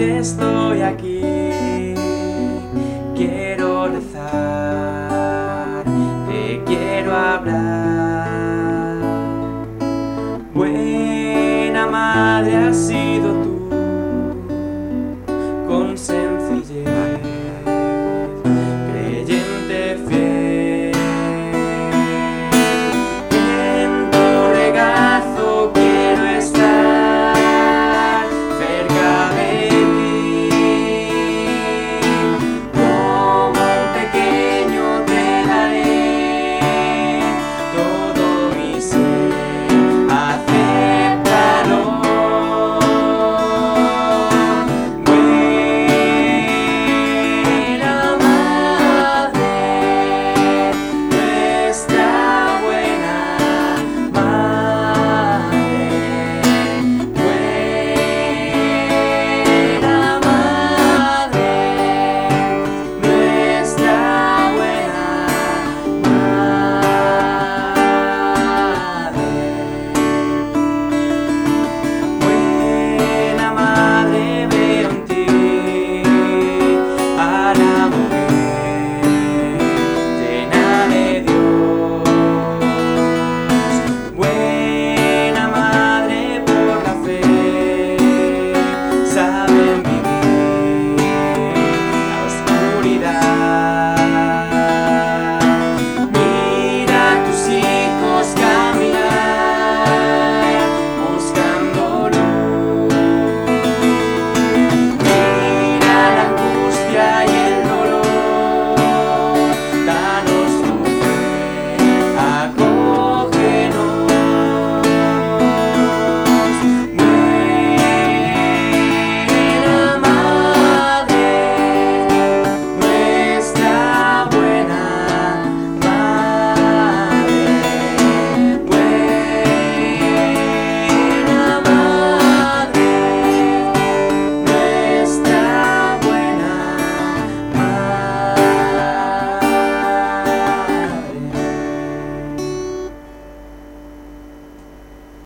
Estoy aquí. Quiero rezar, te quiero hablar. Buena madre has sido